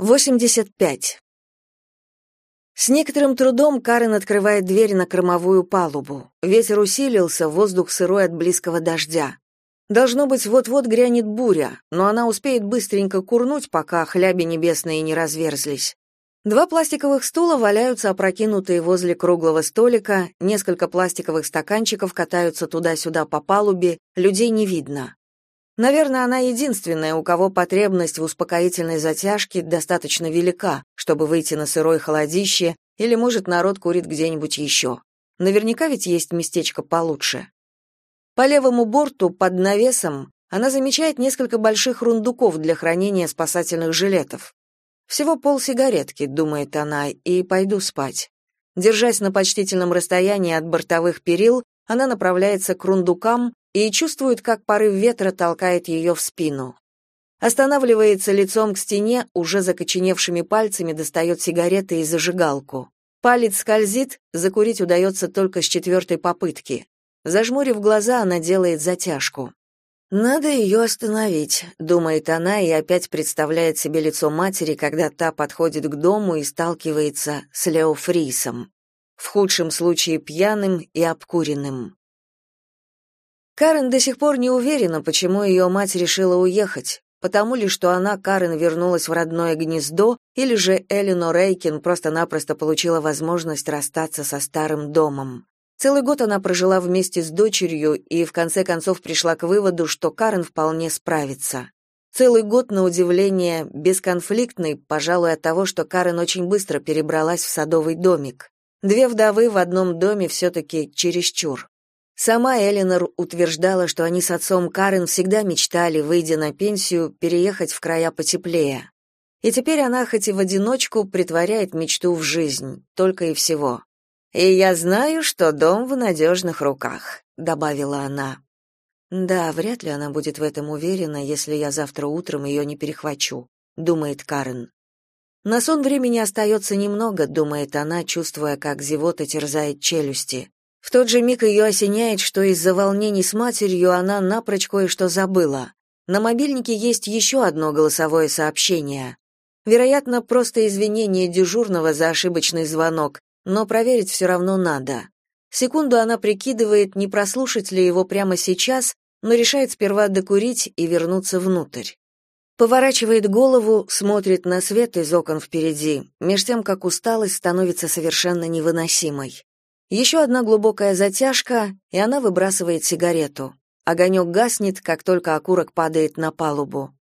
85. С некоторым трудом Карен открывает дверь на кормовую палубу. Ветер усилился, воздух сырой от близкого дождя. Должно быть, вот-вот грянет буря, но она успеет быстренько курнуть, пока хляби небесные не разверзлись. Два пластиковых стула валяются опрокинутые возле круглого столика, несколько пластиковых стаканчиков катаются туда-сюда по палубе, людей не видно. Наверное, она единственная, у кого потребность в успокоительной затяжке достаточно велика, чтобы выйти на сырое холодище, или, может, народ курит где-нибудь еще. Наверняка ведь есть местечко получше. По левому борту, под навесом, она замечает несколько больших рундуков для хранения спасательных жилетов. Всего полсигаретки, думает она, и пойду спать. Держась на почтительном расстоянии от бортовых перил, она направляется к рундукам, и чувствует, как порыв ветра толкает ее в спину. Останавливается лицом к стене, уже закоченевшими пальцами достает сигареты и зажигалку. Палец скользит, закурить удается только с четвертой попытки. Зажмурив глаза, она делает затяжку. «Надо ее остановить», — думает она и опять представляет себе лицо матери, когда та подходит к дому и сталкивается с Лео Фрисом. В худшем случае пьяным и обкуренным. Карен до сих пор не уверена, почему ее мать решила уехать. Потому ли, что она, Карен, вернулась в родное гнездо, или же Элинор Рейкин просто-напросто получила возможность расстаться со старым домом. Целый год она прожила вместе с дочерью и в конце концов пришла к выводу, что Карен вполне справится. Целый год, на удивление, бесконфликтный, пожалуй, от того, что Карен очень быстро перебралась в садовый домик. Две вдовы в одном доме все-таки чересчур. Сама Элинор утверждала, что они с отцом Карен всегда мечтали, выйдя на пенсию, переехать в края потеплее. И теперь она хоть и в одиночку притворяет мечту в жизнь, только и всего. «И я знаю, что дом в надежных руках», — добавила она. «Да, вряд ли она будет в этом уверена, если я завтра утром ее не перехвачу», — думает Карен. На сон времени остается немного, думает она, чувствуя, как зевота терзает челюсти. В тот же миг ее осеняет, что из-за волнений с матерью она напрочь кое-что забыла. На мобильнике есть еще одно голосовое сообщение. Вероятно, просто извинение дежурного за ошибочный звонок, но проверить все равно надо. Секунду она прикидывает, не прослушать ли его прямо сейчас, но решает сперва докурить и вернуться внутрь. Поворачивает голову, смотрит на свет из окон впереди, меж тем, как усталость становится совершенно невыносимой. Еще одна глубокая затяжка, и она выбрасывает сигарету. Огонек гаснет, как только окурок падает на палубу.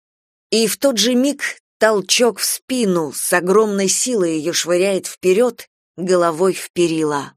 И в тот же миг толчок в спину с огромной силой ее швыряет вперед, головой в перила.